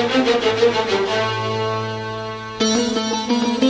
Yaşamıyorum Yaşamıyorum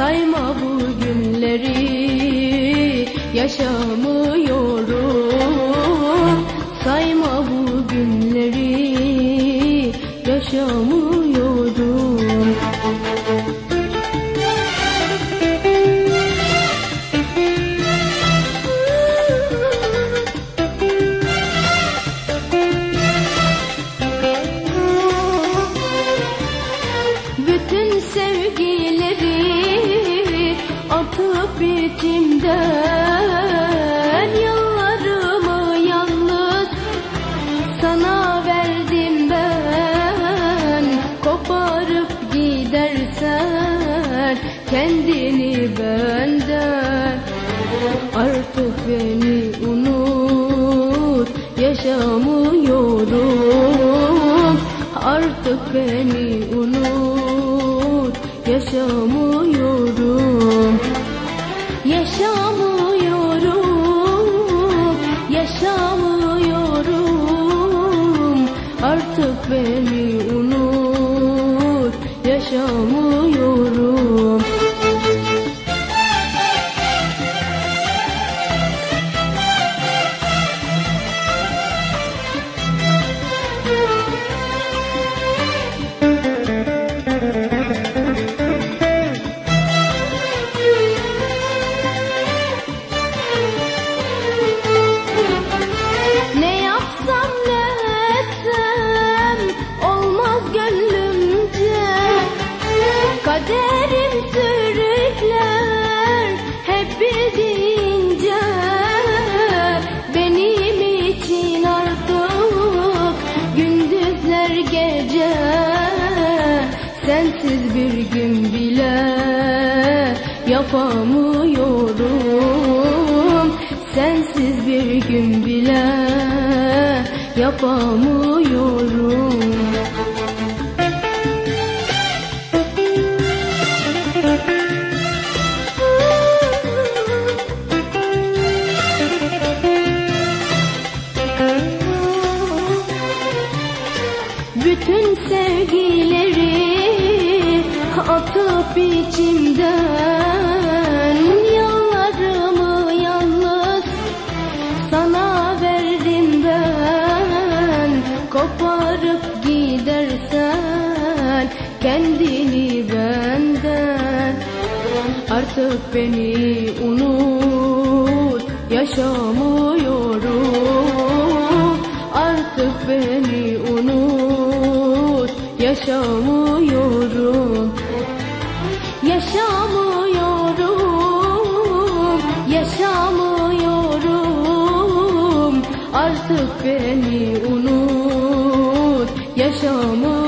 Sayma bu günleri yaşamıyorum. Sayma bu günleri yaşamıyorum kendini benden. Artık beni unut yaşamıyorum. Artık beni unut yaşamıyorum. Yaşamıyorum, yaşamıyorum. Artık beni unut, yaşamıyorum Sensiz bir gün bile yapamıyorum. Sensiz bir gün bile yapamıyorum atıp içimden Yıllarımı yalnız sana verdim ben. Koparıp gidersen kendini benden. Artık beni unut yaşamıyorum. Artık beni unut yaşamıyorum Yaşamıyorum, yaşamıyorum. Artık beni unut, yaşamıyorum